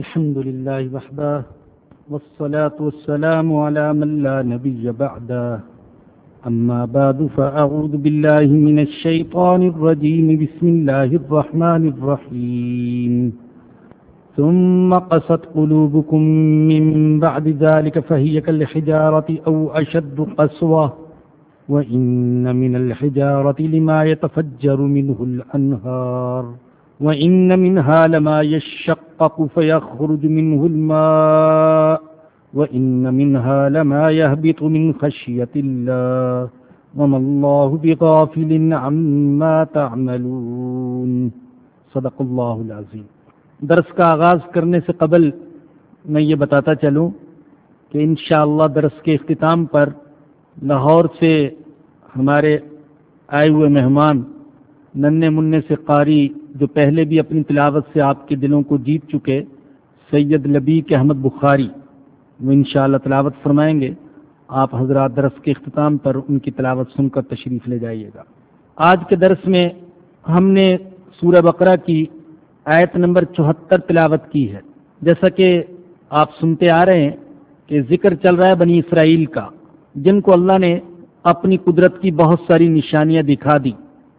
الحمد للہ وحدہ والصلاة والسلام على من لا نبي بعده. أما بعد، فأعوذ بالله من الشيطان الرجيم، بسم الله الرحمن الرحيم. ثم قست قلوبكم من بعد ذلك، فهي كالحجارة أو أشد قسوة. وإن من الحجارة لما يتفجر منه الأنهار. وإن منها لما يشق يشقق فيخرج منه الماء وإن منها لما يهبط من خشية الله وما الله بغافل عما تعملون. صدق الله العظيم. درس کا آغاز کرنے سے قبل میں یہ بتاتا چلوں کہ انشاءاللہ درس کے اختتام پر لاہور سے ہمارے آئے ہوئے مہمان ننے منع سے قاری جو پہلے بھی اپنی تلاوت سے آپ کے دلوں کو جیت چکے، سید لبیک احمد بخاری، وہ انشاءاللہ تلاوت فرمائیں گے۔ آپ حضرات درس کے اختتام پر ان کی تلاوت سن کر تشریف لے جائیے گا۔ آج کے درس میں ہم نے سورہ بقرہ کی آیت نمبر چوہتر تلاوت کی ہے۔ جیسا کہ آپ سنتے آ رہے ہیں کہ ذکر چل رہا ہے بنی اسرائیل کا، جن کو اللہ نے اپنی قدرت کی بہت ساری نشانیاں دکھا دی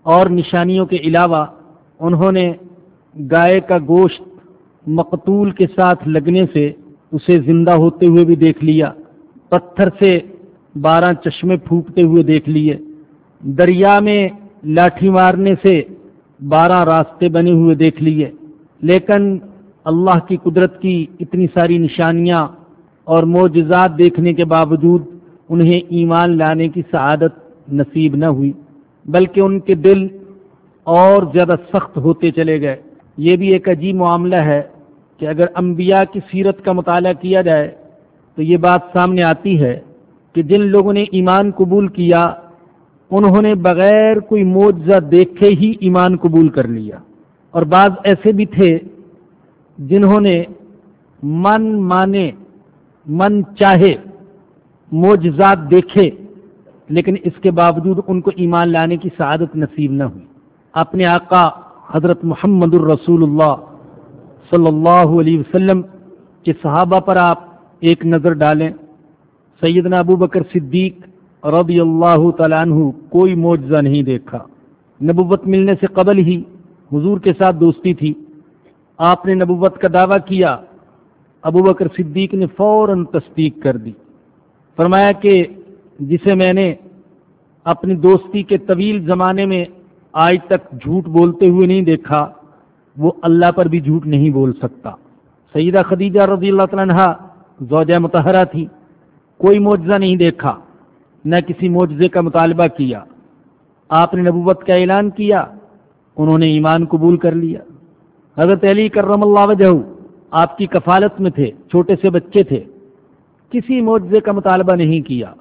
اور نشانیوں کے علاوہ انہوں نے گائے کا گوشت مقتول کے ساتھ لگنے سے اسے زندہ ہوتے ہوئے بھی دیکھ لیا، پتھر سے بارہ چشمے پھونکتے ہوئے دیکھ لیے۔ دریا میں لاٹھی مارنے سے بارہ راستے بنے ہوئے دیکھ لیے۔ لیکن اللہ کی قدرت کی اتنی ساری نشانیاں اور معجزات دیکھنے کے باوجود انہیں ایمان لانے کی سعادت نصیب نہ ہوئی۔ بلکہ ان کے دل اور زیادہ سخت ہوتے چلے گئے۔ یہ بھی ایک عجیب معاملہ ہے کہ اگر انبیاء کی سیرت کا مطالعہ کیا جائے تو یہ بات سامنے آتی ہے کہ جن لوگوں نے ایمان قبول کیا، انہوں نے بغیر کوئی معجزہ دیکھے ہی ایمان قبول کر لیا۔ اور بعض ایسے بھی تھے جنہوں نے من مانے، من چاہے، معجزات دیکھے۔ لیکن اس کے باوجود ان کو ایمان لانے کی سعادت نصیب نہ ہوئی۔ اپنے آقا حضرت محمد الرسول اللہ صلی اللہ علیہ وسلم کے صحابہ پر آپ ایک نظر ڈالیں۔ سیدنا ابو بکر صدیق رضی اللہ تعالیٰ عنہ کوئی معجزہ نہیں دیکھا۔ نبوت ملنے سے قبل ہی حضور کے ساتھ دوستی تھی۔ آپ نے نبوت کا دعویٰ کیا۔ ابو بکر صدیق نے فوراً تصدیق کر دی۔ فرمایا کہ جسے میں نے اپنی دوستی کے طویل زمانے میں آج تک جھوٹ بولتے ہوئے نہیں دیکھا، وہ اللہ پر بھی جھوٹ نہیں بول سکتا۔ سیدہ خدیجہ رضی اللہ تعالیٰ زوجہ متحرہ تھی، کوئی معجزہ نہیں دیکھا، نہ کسی معجزے کا مطالبہ کیا۔ آپ نے نبوت کا اعلان کیا، انہوں نے ایمان قبول کر لیا۔ حضرت علی کرم اللہ وجہ آپ کی کفالت میں تھے، چھوٹے سے بچے تھے۔ کسی معجزے کا مطالبہ نہیں کیا۔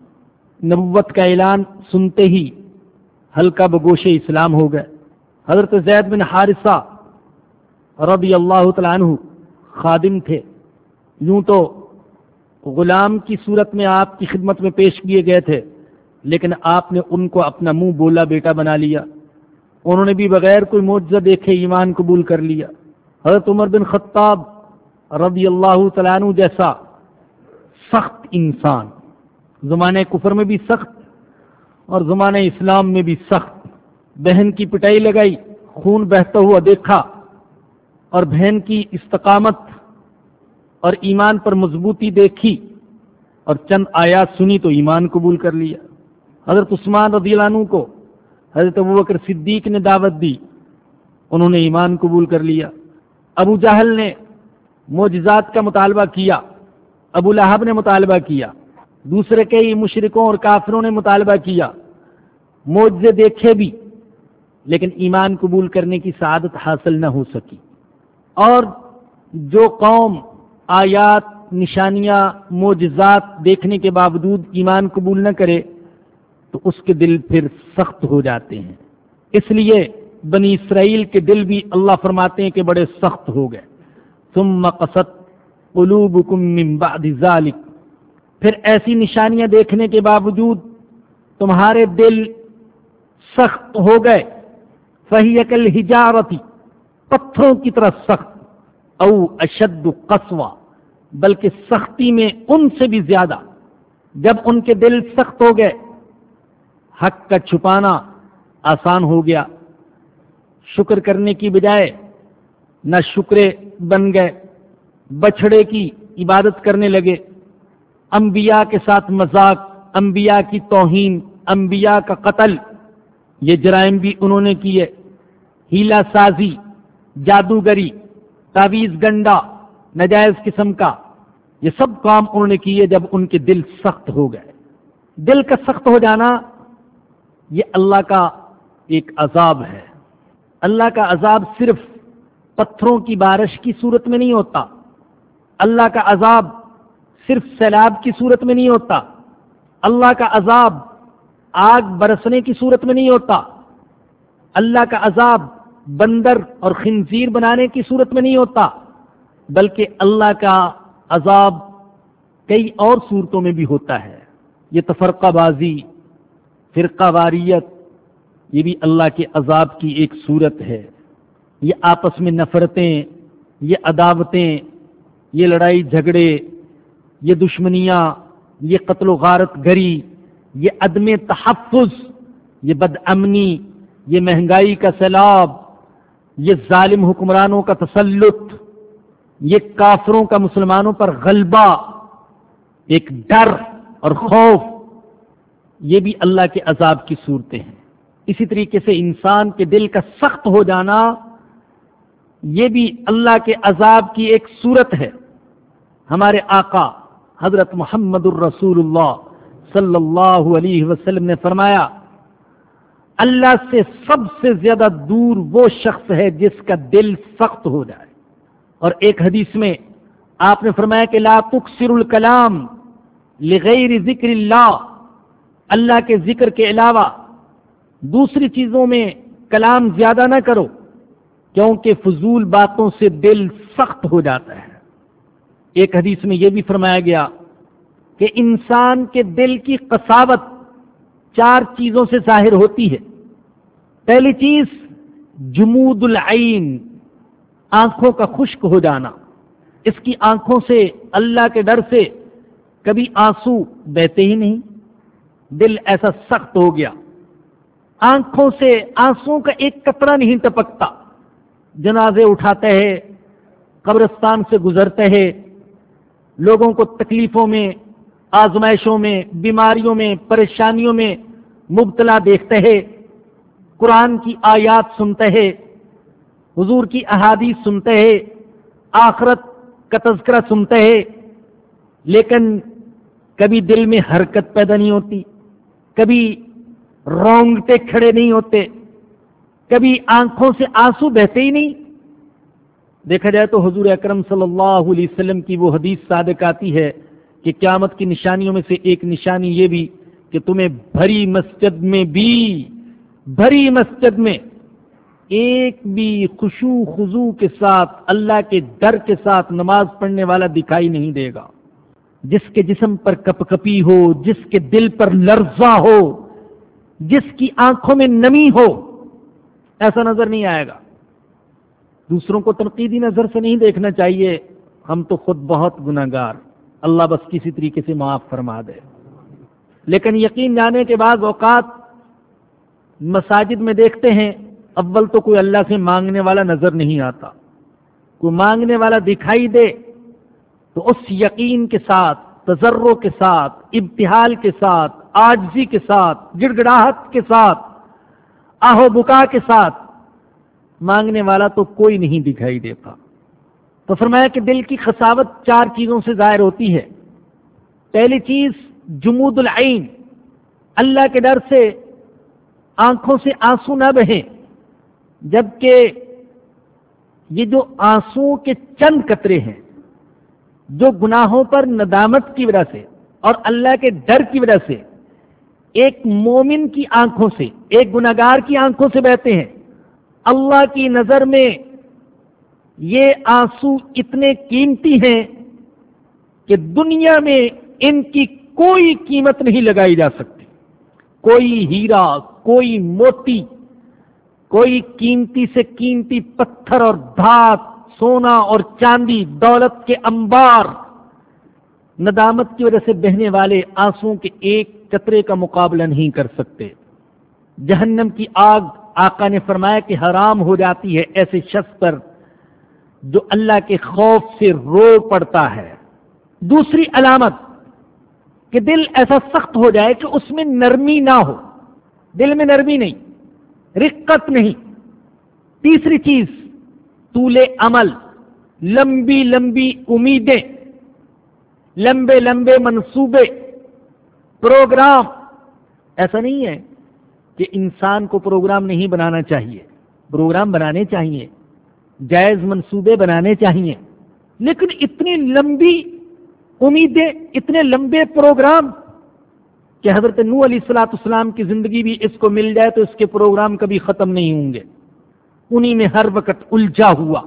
نبوت کا اعلان سنتے ہی ہلکا بگوش اسلام ہو گئے۔ حضرت زید بن حارثہ رضی اللہ تعالیٰ عنہ خادم تھے۔ یوں تو غلام کی صورت میں آپ کی خدمت میں پیش کیے گئے تھے، لیکن آپ نے ان کو اپنا منہ بولا بیٹا بنا لیا۔ انہوں نے بھی بغیر کوئی معجزہ دیکھے ایمان قبول کر لیا۔ حضرت عمر بن خطاب رضی اللہ تعالیٰ عنہ جیسا سخت انسان زمانۂ کفر میں بھی سخت اور زمانہ اسلام میں بھی سخت۔ بہن کی پٹائی لگائی، خون بہتا ہوا دیکھا اور بہن کی استقامت اور ایمان پر مضبوطی دیکھی اور چند آیات سنی تو ایمان قبول کر لیا۔ حضرت عثمان رضی اللہ عنہ کو حضرت ابو بکر صدیق نے دعوت دی، انہوں نے ایمان قبول کر لیا۔ ابو جہل نے معجزات کا مطالبہ کیا، ابو لہب نے مطالبہ کیا۔ دوسرے کئی مشرقوں اور کافروں نے مطالبہ کیا، معجزے دیکھے بھی، لیکن ایمان قبول کرنے کی سعادت حاصل نہ ہو سکی۔ اور جو قوم آیات، نشانیاں، معجزات دیکھنے کے باوجود ایمان قبول نہ کرے، تو اس کے دل پھر سخت ہو جاتے ہیں۔ اس لیے بنی اسرائیل کے دل بھی اللہ فرماتے ہیں کہ بڑے سخت ہو گئے۔ ثم قصد قلوبکم من بعد ذالک پھر ایسی نشانیاں دیکھنے کے باوجود تمہارے دل سخت ہو گئے۔ فہی کل ہجارتی پتھروں کی طرح سخت، او اشد قصوہ بلکہ سختی میں ان سے بھی زیادہ۔ جب ان کے دل سخت ہو گئے، حق کا چھپانا آسان ہو گیا۔ شکر کرنے کی بجائے نہ شکرے بن گئے، بچھڑے کی عبادت کرنے لگے۔ انبیاء کے ساتھ مذاق، انبیاء کی توہین، انبیاء کا قتل، یہ جرائم بھی انہوں نے کیے۔ ہیلا سازی، جادوگری تعویز گنڈا، نجائز قسم کا، یہ سب کام انہوں نے کیے جب ان کے دل سخت ہو گئے۔ دل کا سخت ہو جانا، یہ اللہ کا ایک عذاب ہے۔ اللہ کا عذاب صرف پتھروں کی بارش کی صورت میں نہیں ہوتا۔ اللہ کا عذاب صرف سیلاب کی صورت میں نہیں ہوتا، اللہ کا عذاب آگ برسنے کی صورت میں نہیں ہوتا، اللہ کا عذاب بندر اور خنزیر بنانے کی صورت میں نہیں ہوتا، بلکہ اللہ کا عذاب کئی اور صورتوں میں بھی ہوتا ہے۔ یہ تفرقہ بازی، فرقہ واریت، یہ بھی اللہ کے عذاب کی ایک صورت ہے۔ یہ آپس میں نفرتیں، یہ عداوتیں، یہ لڑائی جھگڑے یہ دشمنیاں، یہ قتل و غارت گری، یہ عدم تحفظ، یہ بد امنی، یہ مہنگائی کا سیلاب، یہ ظالم حکمرانوں کا تسلط، یہ کافروں کا مسلمانوں پر غلبہ، ایک ڈر اور خوف، یہ بھی اللہ کے عذاب کی صورتیں ہیں۔ اسی طریقے سے انسان کے دل کا سخت ہو جانا، یہ بھی اللہ کے عذاب کی ایک صورت ہے۔ ہمارے آقا حضرت محمد الرسول اللہ صلی اللہ علیہ وسلم نے فرمایا، اللہ سے سب سے زیادہ دور وہ شخص ہے جس کا دل سخت ہو جائے۔ اور ایک حدیث میں آپ نے فرمایا کہ لا تکسر الکلام لغیر ذکر اللہ اللہ کے ذکر کے علاوہ دوسری چیزوں میں کلام زیادہ نہ کرو، کیونکہ فضول باتوں سے دل سخت ہو جاتا ہے۔ ایک حدیث میں یہ بھی فرمایا گیا کہ انسان کے دل کی قصاوت چار چیزوں سے ظاہر ہوتی ہے۔ پہلی چیز، جمود العین، آنکھوں کا خشک ہو جانا۔ اس کی آنکھوں سے، اللہ کے ڈر سے کبھی آنسو بہتے ہی نہیں۔ دل ایسا سخت ہو گیا۔ آنکھوں سے آنسو کا ایک کپڑا نہیں ٹپکتا۔ جنازے اٹھاتے ہیں، قبرستان سے گزرتے ہیں لوگوں کو تکلیفوں میں، آزمائشوں میں، بیماریوں میں، پریشانیوں میں مبتلا دیکھتے ہیں، قرآن کی آیات سنتے ہیں، حضور کی احادیث سنتے ہیں، آخرت کا تذکرہ سنتے ہیں، لیکن کبھی دل میں حرکت پیدا نہیں ہوتی، کبھی رونگتے کھڑے نہیں ہوتے، کبھی آنکھوں سے آنسو بہتے ہی نہیں دیکھا جائے تو حضور اکرم صلی اللہ علیہ وسلم کی وہ حدیث صادق آتی ہے کہ قیامت کی نشانیوں میں سے ایک نشانی یہ بھی کہ تمہیں بھری مسجد میں بھی، بھری مسجد میں ایک بھی خوشو خزو کے ساتھ، اللہ کے ڈر کے ساتھ نماز پڑھنے والا دکھائی نہیں دے گا۔ جس کے جسم پر کپ کپی ہو، جس کے دل پر لرزہ ہو، جس کی آنکھوں میں نمی ہو، ایسا نظر نہیں آئے گا۔ دوسروں کو تنقیدی نظر سے نہیں دیکھنا چاہیے۔ ہم تو خود بہت گناگار اللہ بس کسی طریقے سے معاف فرما دے۔ لیکن یقین جانے کے بعد اوقات مساجد میں دیکھتے ہیں، اول تو کوئی اللہ سے مانگنے والا نظر نہیں آتا۔ کوئی مانگنے والا دکھائی دے تو اس یقین کے ساتھ تجروں کے ساتھ، ابتحال کے ساتھ آجزی کے ساتھ، گڑگڑاہٹ کے ساتھ، آہو بکا کے ساتھ مانگنے والا تو کوئی نہیں دکھائی دیتا۔ تو فرمایا کہ دل کی خساوت چار چیزوں سے ظاہر ہوتی ہے۔ پہلی چیز، جمود العین۔ اللہ کے ڈر سے آنکھوں سے آنسو نہ بہیں، جبکہ یہ جو آنسو کے چند قطرے ہیں، جو گناہوں پر ندامت کی وجہ سے اور اللہ کے ڈر کی وجہ سے ایک مومن کی آنکھوں سے، ایک گناگار کی آنکھوں سے بہتے ہیں۔ اللہ کی نظر میں یہ آنسو اتنے قیمتی ہیں کہ دنیا میں ان کی کوئی قیمت نہیں لگائی جا سکتی۔ کوئی ہیرا، کوئی موتی، کوئی قیمتی سے قیمتی پتھر اور دھات، سونا اور چاندی، دولت کے انبار، ندامت کی وجہ سے بہنے والے آنسو کے ایک قطرے کا مقابلہ نہیں کر سکتے۔ جہنم کی آگ آقا نے فرمایا کہ حرام ہو جاتی ہے ایسے شخص پر جو اللہ کے خوف سے رو پڑتا ہے۔ دوسری علامت، کہ دل ایسا سخت ہو جائے کہ اس میں نرمی نہ ہو۔ دل میں نرمی نہیں، رقت نہیں۔ تیسری چیز، طول عمل، لمبی لمبی امیدیں، لمبے لمبے منصوبے، پروگرام، ایسا نہیں ہے۔ کہ انسان کو پروگرام نہیں بنانا چاہیے۔ پروگرام بنانے چاہیے۔ جائز منصوبے بنانے چاہیے۔ لیکن اتنی لمبی امیدیں، اتنے لمبے پروگرام کہ حضرت نو علیہ السلاۃ اسلام کی زندگی بھی اس کو مل جائے تو اس کے پروگرام کبھی ختم نہیں ہوں گے۔ انہی میں ہر وقت الجھا ہوا۔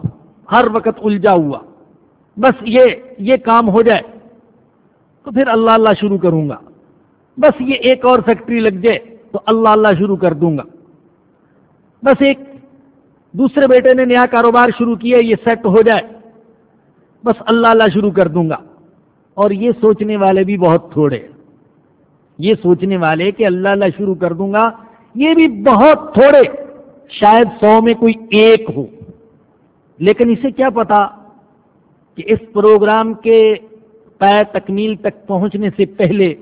ہر وقت الجھا ہوا۔ بس یہ یہ کام ہو جائے۔ تو پھر اللہ اللہ شروع کروں گا۔ بس یہ ایک اور فیکٹری لگ جائے۔ تو اللہ اللہ شروع کر دوں گا۔ بس ایک دوسرے بیٹے نے نیا کاروبار شروع کیا، یہ سیٹ ہو جائے۔ بس اللہ اللہ شروع کر دوں گا۔ اور یہ سوچنے والے بھی بہت تھوڑے یہ سوچنے والے کہ اللہ اللہ شروع کر دوں گا، یہ بھی بہت تھوڑے۔ شاید سو میں کوئی ایک ہو۔ لیکن اسے کیا پتا کہ اس پروگرام کے پے تکمیل تک پہنچنے سے پہلے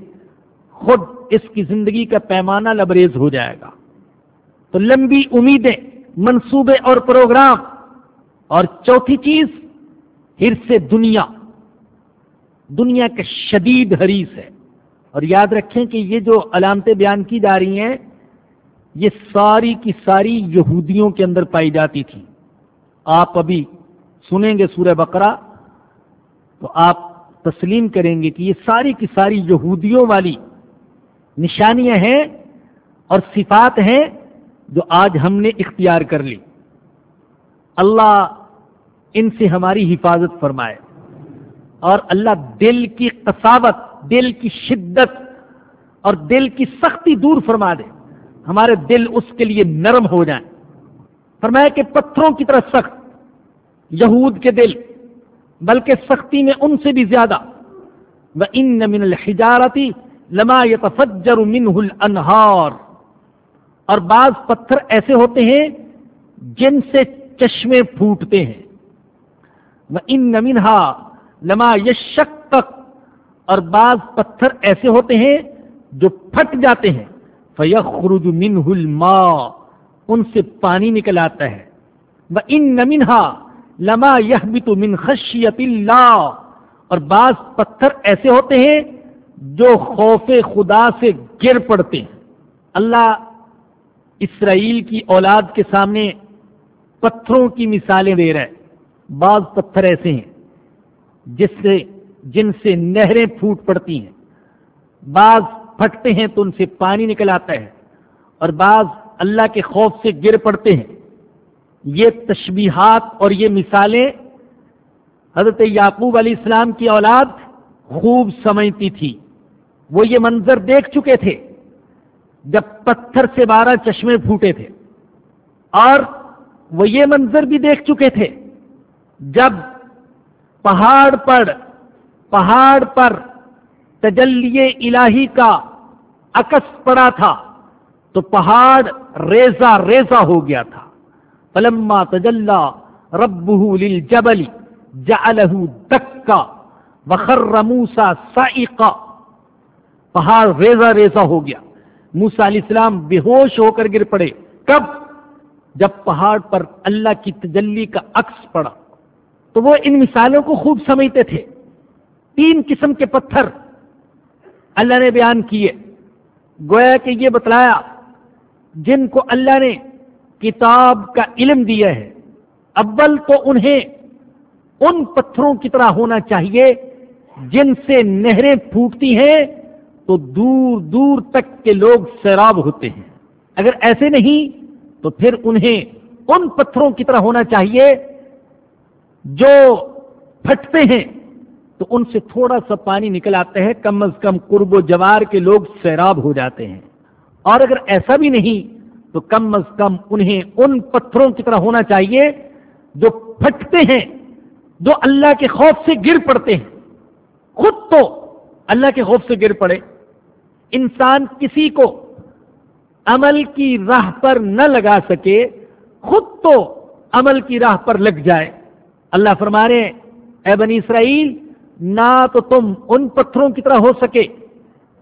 خود اس کی زندگی کا پیمانہ لبریز ہو جائے گا۔ تو لمبی امیدیں، منصوبے اور پروگرام اور چوتھی چیز، ہر سے دنیا۔ دنیا کا شدید حریث ہے۔ اور یاد رکھیں کہ یہ جو علامتیں بیان کی جا رہی ہیں، یہ ساری کی ساری یہودیوں کے اندر پائی جاتی تھی آپ ابھی سنیں گے سورہ بقرہ، تو آپ تسلیم کریں گے کہ یہ ساری کی ساری یہودیوں والی نشانیاں ہیں اور صفات ہیں جو آج ہم نے اختیار کر لی۔ اللہ ان سے ہماری حفاظت فرمائے اور اللہ دل کی قصاوت دل کی شدت اور دل کی سختی دور فرما دے۔ ہمارے دل اس کے لیے نرم ہو جائیں۔ فرمایا کہ پتھروں کی طرح سخت، یہود کے دل، بلکہ سختی میں ان سے بھی زیادہ۔ وہ ان من الحجارتی لما يتفجر منه الانہار۔ اور بعض پتھر ایسے ہوتے ہیں جن سے چشمے پھوٹتے ہیں۔ وہ ان نمینہ لما یشک تک اور بعض پتھر ایسے ہوتے ہیں جو پھٹ جاتے ہیں۔ فیخرج منہ الماء۔ ان سے پانی نکل آتا ہے۔ وہ ان نمینہ لما یہ من خشیت اللہ اور بعض پتھر ایسے ہوتے ہیں جو خوف خدا سے گر پڑتے ہیں۔ اللہ اسرائیل کی اولاد کے سامنے پتھروں کی مثالیں دے رہا ہے۔ بعض پتھر ایسے ہیں جس سے جن سے نہریں پھوٹ پڑتی ہیں۔ بعض پھٹتے ہیں تو ان سے پانی نکل آتا ہے۔ اور بعض اللہ کے خوف سے گر پڑتے ہیں۔ یہ تشبیہات اور یہ مثالیں حضرت یعقوب علیہ السلام کی اولاد خوب سمجھتی تھی۔ وہ یہ منظر دیکھ چکے تھے جب پتھر سے بارہ چشمے پھوٹے تھے اور وہ یہ منظر بھی دیکھ چکے تھے جب پہاڑ پر پہاڑ پر تجلی الہی کا عکس پڑا تھا تو پہاڑ ریزا ریزا ہو گیا تھا پلما تجلہ رب للجبل جعلہ دکا وخر موسا سائقا پہاڑ ریزا ریزا ہو گیا۔ موسا علیہ السلام بے ہوش ہو کر گر پڑے۔ کب؟ جب پہاڑ پر اللہ کی تجلی کا عکس پڑا۔ تو وہ ان مثالوں کو خوب سمجھتے تھے۔ تین قسم کے پتھر اللہ نے بیان کیے۔ گویا کہ یہ بتلایا، جن کو اللہ نے کتاب کا علم دیا ہے، اول تو انہیں ان پتھروں کی طرح ہونا چاہیے جن سے نہریں پھوٹتی ہیں تو دور دور تک کے لوگ سیراب ہوتے ہیں۔ اگر ایسے نہیں، تو پھر انہیں ان پتھروں کی طرح ہونا چاہیے جو پھٹتے ہیں۔ تو ان سے تھوڑا سا پانی نکل آتا ہے، کم از کم قرب و جوار کے لوگ سیراب ہو جاتے ہیں۔ اور اگر ایسا بھی نہیں، تو کم از کم انہیں ان پتھروں کی طرح ہونا چاہیے جو پھٹتے ہیں، جو اللہ کے خوف سے گر پڑتے ہیں۔ خود تو اللہ کے خوف سے گر پڑے۔ انسان کسی کو عمل کی راہ پر نہ لگا سکے، خود تو عمل کی راہ پر لگ جائے۔ اللہ فرما رہے اے بنی اسرائیل، نہ تو تم ان پتھروں کی طرح ہو سکے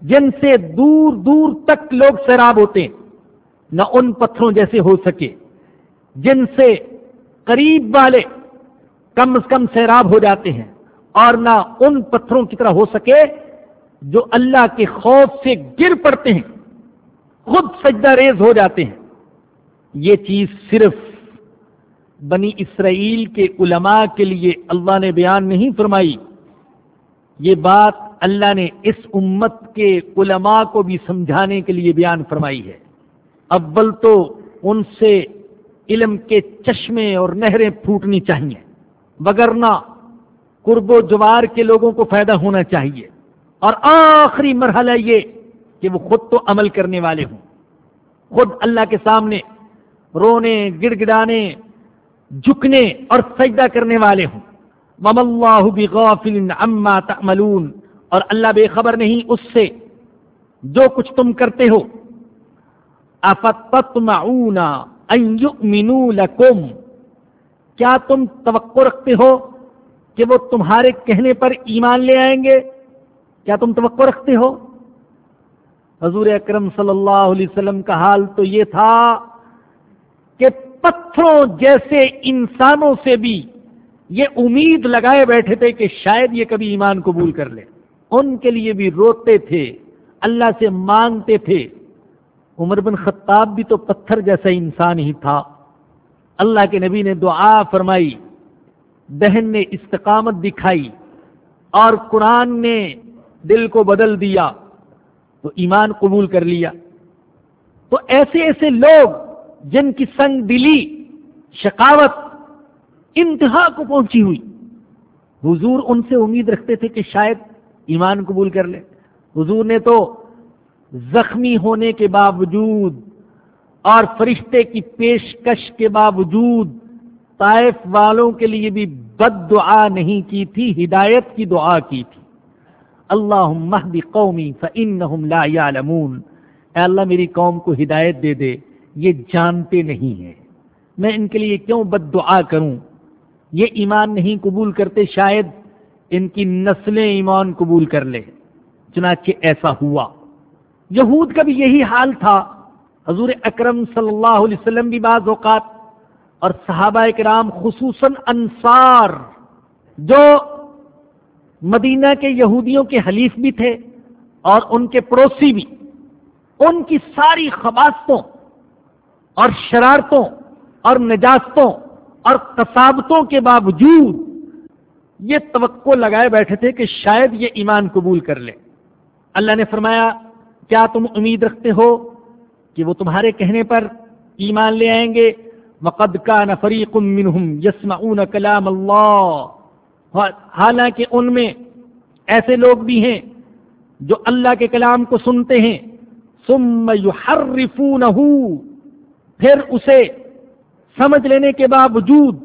جن سے دور دور تک لوگ سیراب ہوتے ہیں نہ ان پتھروں جیسے ہو سکے جن سے قریب والے کم از کم سیراب ہو جاتے ہیں، اور نہ ان پتھروں کی طرح ہو سکے جو اللہ کے خوف سے گر پڑتے ہیں، خود سجدہ ریز ہو جاتے ہیں۔ یہ چیز صرف بنی اسرائیل کے علماء کے لیے اللہ نے بیان نہیں فرمائی۔ یہ بات اللہ نے اس امت کے علماء کو بھی سمجھانے کے لیے بیان فرمائی ہے۔ اول تو ان سے علم کے چشمے اور نہریں پھوٹنی چاہیے وگرنہ قرب و جوار کے لوگوں کو فائدہ ہونا چاہیے۔ اور آخری مرحلہ یہ کہ وہ خود تو عمل کرنے والے ہوں۔ خود اللہ کے سامنے رونے گڑ گڑانے جھکنے اور سجدہ کرنے والے ہوں۔ مم اللہ بغافل عما تعملون۔ اور اللہ بے خبر نہیں اس سے جو کچھ تم کرتے ہو۔ افتطمعون ان یؤمنوا لکم کیا تم توقع رکھتے ہو کہ وہ تمہارے کہنے پر ایمان لے آئیں گے؟ کیا تم توقع رکھتے ہو؟ حضور اکرم صلی اللہ علیہ وسلم کا حال تو یہ تھا کہ پتھروں جیسے انسانوں سے بھی یہ امید لگائے بیٹھے تھے کہ شاید یہ کبھی ایمان قبول کر لے۔ ان کے لیے بھی روتے تھے، اللہ سے مانگتے تھے۔ عمر بن خطاب بھی تو پتھر جیسا انسان ہی تھا۔ اللہ کے نبی نے دعا فرمائی، بہن نے استقامت دکھائی اور قرآن نے دل کو بدل دیا تو ایمان قبول کر لیا۔ تو ایسے ایسے لوگ جن کی سنگ دلی شکاوت انتہا کو پہنچی ہوئی۔ حضور ان سے امید رکھتے تھے کہ شاید ایمان قبول کر لے۔ حضور نے تو زخمی ہونے کے باوجود اور فرشتے کی پیشکش کے باوجود طائف والوں کے لیے بھی بد دعا نہیں کی تھی، ہدایت کی دعا کی تھی۔ اللہ مہدی قومی فإنہم لا يعلمون اے اللہ میری قوم کو ہدایت دے دے، یہ جانتے نہیں ہیں۔ میں ان کے لیے کیوں بد دعا کروں؟ یہ ایمان نہیں قبول کرتے، شاید ان کی نسلیں ایمان قبول کر لے چنانچہ ایسا ہوا۔ یہود کا بھی یہی حال تھا۔ حضور اکرم صلی اللہ علیہ وسلم بھی بعض اوقات اور صحابہ کرام خصوصاً انصار جو مدینہ کے یہودیوں کے حلیف بھی تھے اور ان کے پڑوسی بھی۔ ان کی ساری خباستوں اور شرارتوں اور نجاستوں اور کسابتوں کے باوجود یہ توقع لگائے بیٹھے تھے کہ شاید یہ ایمان قبول کر لے اللہ نے فرمایا، کیا تم امید رکھتے ہو کہ وہ تمہارے کہنے پر ایمان لے آئیں گے؟ مقد کا نفری منہم کلام اللہ حالانکہ ان میں ایسے لوگ بھی ہیں جو اللہ کے کلام کو سنتے ہیں۔ ثم یحرفونہ پھر اسے سمجھ لینے کے باوجود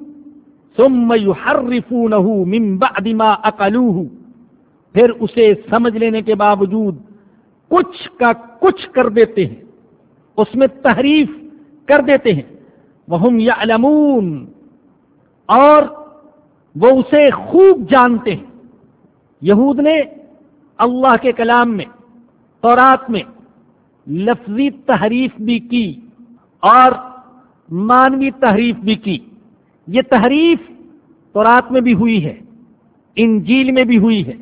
ثم یحرفونہ من بعد ما اقلوہ پھر اسے سمجھ لینے کے باوجود کچھ کا کچھ کر دیتے ہیں۔ اس میں تحریف کر دیتے ہیں۔ وہ یعلمون اور وہ اسے خوب جانتے ہیں۔ یہود نے اللہ کے کلام میں، تورات میں لفظی تحریف بھی کی اور مانوی تحریف بھی کی۔ یہ تحریف تورات میں بھی ہوئی ہے، انجیل میں بھی ہوئی ہے۔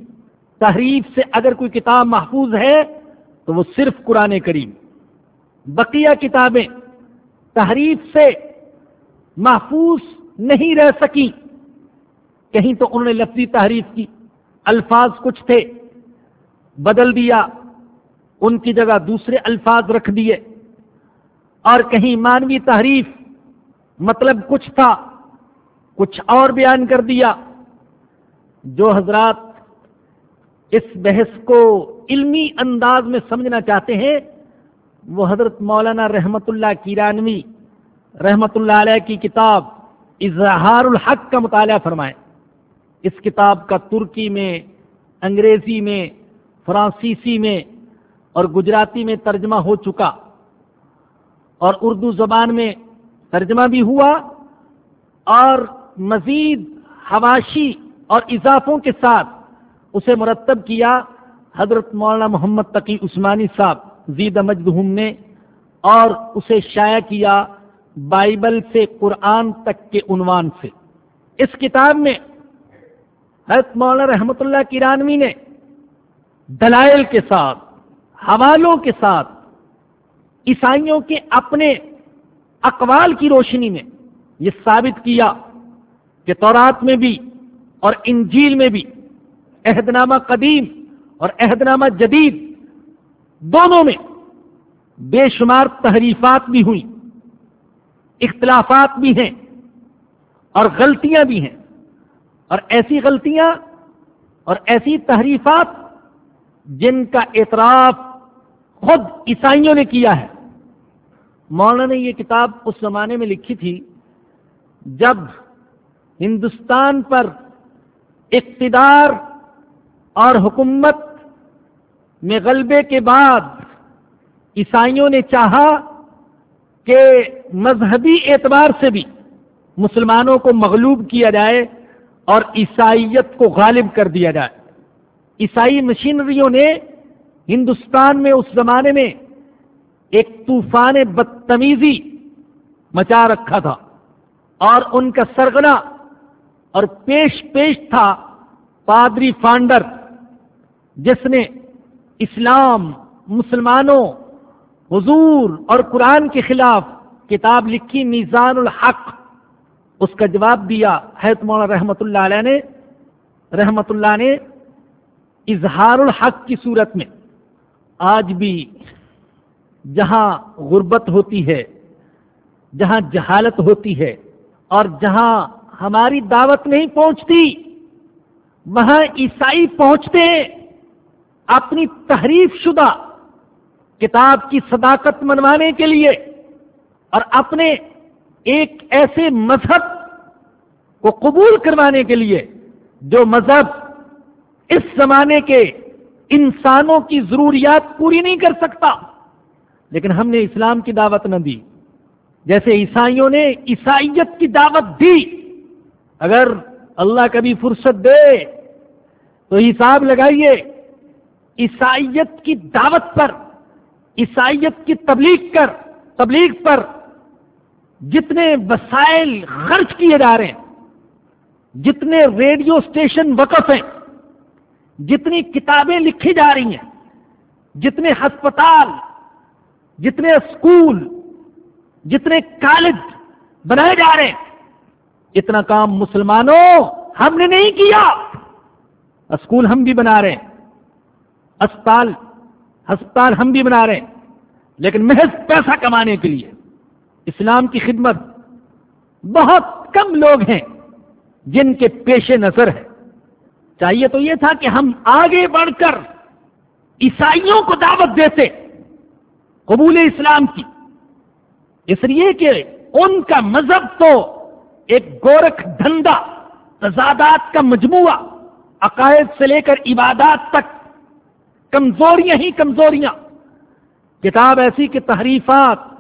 تحریف سے اگر کوئی کتاب محفوظ ہے تو وہ صرف قرآن کریم۔ بقیہ کتابیں تحریف سے محفوظ نہیں رہ سکی کہیں تو انہوں نے لفظی تحریف کی، الفاظ کچھ تھے، بدل دیا، ان کی جگہ دوسرے الفاظ رکھ دیے۔ اور کہیں مانوی تحریف مطلب کچھ تھا، کچھ اور بیان کر دیا۔ جو حضرات اس بحث کو علمی انداز میں سمجھنا چاہتے ہیں، وہ حضرت مولانا رحمت اللہ کیرانوی رحمت اللہ علیہ کی کتاب اظہار الحق کا مطالعہ فرمائیں اس کتاب کا ترکی میں، انگریزی میں، فرانسیسی میں اور گجراتی میں ترجمہ ہو چکا۔ اور اردو زبان میں ترجمہ بھی ہوا اور مزید حواشی اور اضافوں کے ساتھ اسے مرتب کیا حضرت مولانا محمد تقی عثمانی صاحب، زید مجدہم نے، اور اسے شائع کیا بائبل سے قرآن تک کے عنوان سے۔ اس کتاب میں حضرت مولانا رحمت اللہ کرانوی نے دلائل کے ساتھ، حوالوں کے ساتھ عیسائیوں کے اپنے اقوال کی روشنی میں یہ ثابت کیا کہ تورات میں بھی اور انجیل میں بھی عہد نامہ قدیم اور عہد نامہ جدید دونوں میں بے شمار تحریفات بھی ہوئی اختلافات بھی ہیں اور غلطیاں بھی ہیں۔ اور ایسی غلطیاں اور ایسی تحریفات جن کا اعتراف خود عیسائیوں نے کیا ہے۔ مولانا نے یہ کتاب اس زمانے میں لکھی تھی جب ہندوستان پر اقتدار اور حکومت میں غلبے کے بعد عیسائیوں نے چاہا کہ مذہبی اعتبار سے بھی مسلمانوں کو مغلوب کیا جائے اور عیسائیت کو غالب کر دیا جائے۔ عیسائی مشینریوں نے ہندوستان میں اس زمانے میں ایک طوفان بدتمیزی مچا رکھا تھا اور ان کا سرگنا اور پیش پیش تھا پادری فانڈر، جس نے اسلام، مسلمانوں، حضور اور قرآن کے خلاف کتاب لکھی میزان الحق اس کا جواب دیا۔ حید مولانا رحمت اللہ علیہ نے رحمت اللہ نے اظہار الحق کی صورت میں آج بھی جہاں غربت ہوتی ہے، جہاں جہالت ہوتی ہے اور جہاں ہماری دعوت نہیں پہنچتی، وہاں عیسائی پہنچتے، اپنی تحریف شدہ کتاب کی صداقت منوانے کے لیے اور اپنے ایک ایسے مذہب کو قبول کروانے کے لیے جو مذہب اس زمانے کے انسانوں کی ضروریات پوری نہیں کر سکتا، لیکن ہم نے اسلام کی دعوت نہ دی۔ جیسے عیسائیوں نے عیسائیت کی دعوت دی، اگر اللہ کبھی فرصت دے تو حساب لگائیے عیسائیت کی دعوت پر، عیسائیت کی تبلیغ کر، تبلیغ پر جتنے وسائل خرچ کیے جا رہے ہیں، جتنے ریڈیو اسٹیشن وقف ہیں، جتنی کتابیں لکھی جا رہی ہیں، جتنے ہسپتال، جتنے اسکول، جتنے کالج بنائے جا رہے ہیں، اتنا کام مسلمانوں ہم نے نہیں کیا، اسکول ہم بھی بنا رہے ہیں، اسپتال، ہسپتال ہم بھی بنا رہے ہیں، لیکن محض پیسہ کمانے کے لیے اسلام کی خدمت بہت کم لوگ ہیں جن کے پیش نظر ہے۔ چاہیے تو یہ تھا کہ ہم آگے بڑھ کر عیسائیوں کو دعوت دیتے قبول اسلام کی۔ اس لیے کہ ان کا مذہب تو ایک گورکھ دھندا، تضادات کا مجموعہ، عقائد سے لے کر عبادات تک، کمزوریاں ہی کمزوریاں۔ کتاب ایسی کہ تحریفات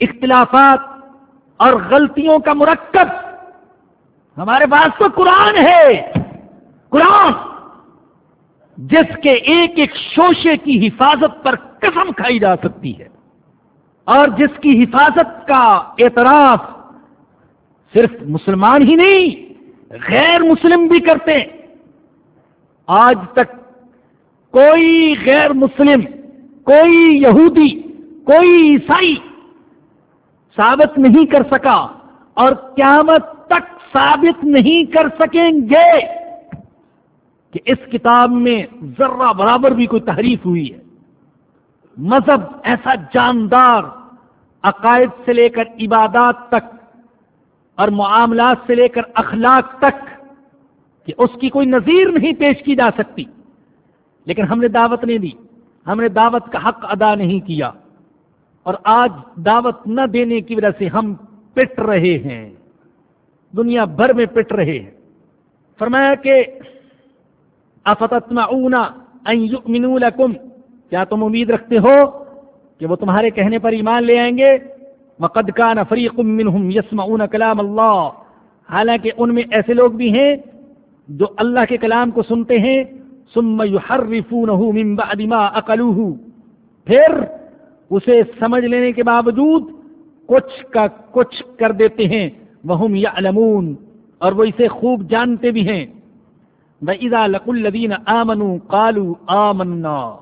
اختلافات اور غلطیوں کا مرکب۔ ہمارے پاس تو قرآن ہے۔ قرآن! جس کے ایک ایک شوشے کی حفاظت پر قسم کھائی جا سکتی ہے۔ اور جس کی حفاظت کا اعتراف صرف مسلمان ہی نہیں، غیر مسلم بھی کرتے آج تک کوئی غیر مسلم، کوئی یہودی، کوئی عیسائی ثابت نہیں کر سکا اور قیامت تک ثابت نہیں کر سکیں گے کہ اس کتاب میں ذرہ برابر بھی کوئی تحریف ہوئی ہے۔ مذہب ایسا جاندار عقائد سے لے کر عبادات تک اور معاملات سے لے کر اخلاق تک کہ اس کی کوئی نظیر نہیں پیش کی جا سکتی۔ لیکن ہم نے دعوت نہیں دی۔ ہم نے دعوت کا حق ادا نہیں کیا۔ اور آج دعوت نہ دینے کی وجہ سے ہم پٹ رہے ہیں۔ دنیا بھر میں پٹ رہے ہیں۔ فرمایا کہ لکم، کیا تم امید رکھتے ہو کہ وہ تمہارے کہنے پر ایمان لے آئیں گے؟ وقد کان فریق منہم یسمعون کلام اللہ۔ حالانکہ ان میں ایسے لوگ بھی ہیں جو اللہ کے کلام کو سنتے ہیں۔ ثم يحرفونه من بعد ما اقلوه پھر اسے سمجھ لینے کے باوجود کچھ کا کچھ کر دیتے ہیں۔ وہم یعلمون اور وہ اسے خوب جانتے بھی ہیں۔ وَإِذَا لَقُوا الَّذِينَ آمَنُوا قَالُوا آمَنَّا۔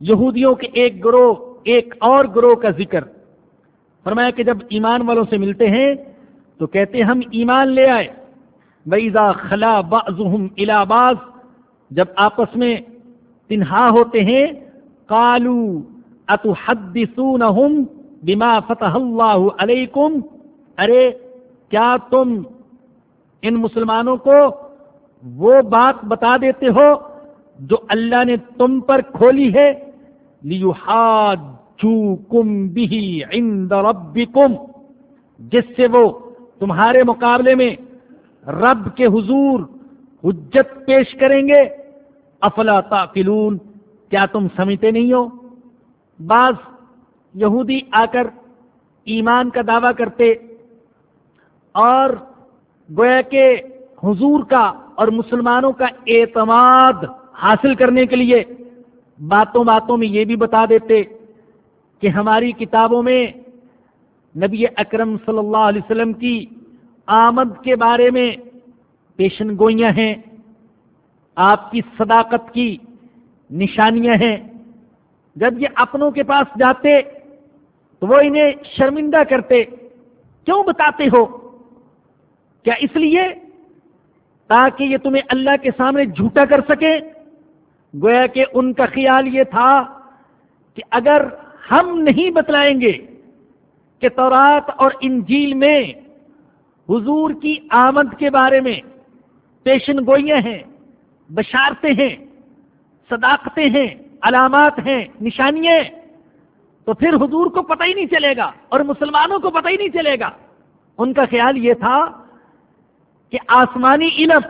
یہودیوں کے ایک گروہ، ایک اور گروہ کا ذکر۔ فرمایا کہ جب ایمان والوں سے ملتے ہیں تو کہتے ہیں، ہم ایمان لے آئے۔ وَإِذَا خَلَا بَعْضُهُمْ إِلَى جب آپس میں تنہا ہوتے ہیں کالو اتحدثونہم بما فتح اللہ علیکم ارے، کیا تم ان مسلمانوں کو وہ بات بتا دیتے ہو جو اللہ نے تم پر کھولی ہے؟ لیحاجوکم بھی عند ربکم، جس سے وہ تمہارے مقابلے میں رب کے حضور حجت پیش کریں گے۔ افلا تعقلون، کیا تم سمجھتے نہیں ہو؟ بعض یہودی آ کر ایمان کا دعویٰ کرتے اور گویا کہ حضور کا اور مسلمانوں کا اعتماد حاصل کرنے کے لیے باتوں باتوں میں یہ بھی بتا دیتے کہ ہماری کتابوں میں نبی اکرم صلی اللہ علیہ وسلم کی آمد کے بارے میں پیشن گوئیاں ہیں، آپ کی صداقت کی نشانیاں ہیں جب یہ اپنوں کے پاس جاتے تو وہ انہیں شرمندہ کرتے۔ کیوں بتاتے ہو؟ کیا اس لیے؟ تاکہ یہ تمہیں اللہ کے سامنے جھوٹا کر سکے۔ گویا کہ ان کا خیال یہ تھا کہ اگر ہم نہیں بتلائیں گے کہ تورات اور انجیل میں حضور کی آمد کے بارے میں پیشن گوئیاں ہیں بشارتے ہیں، صداقتیں ہیں علامات ہیں، نشانیاں تو پھر حضور کو پتہ ہی نہیں چلے گا اور مسلمانوں کو پتہ ہی نہیں چلے گا۔ ان کا خیال یہ تھا کہ آسمانی علم